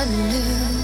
I know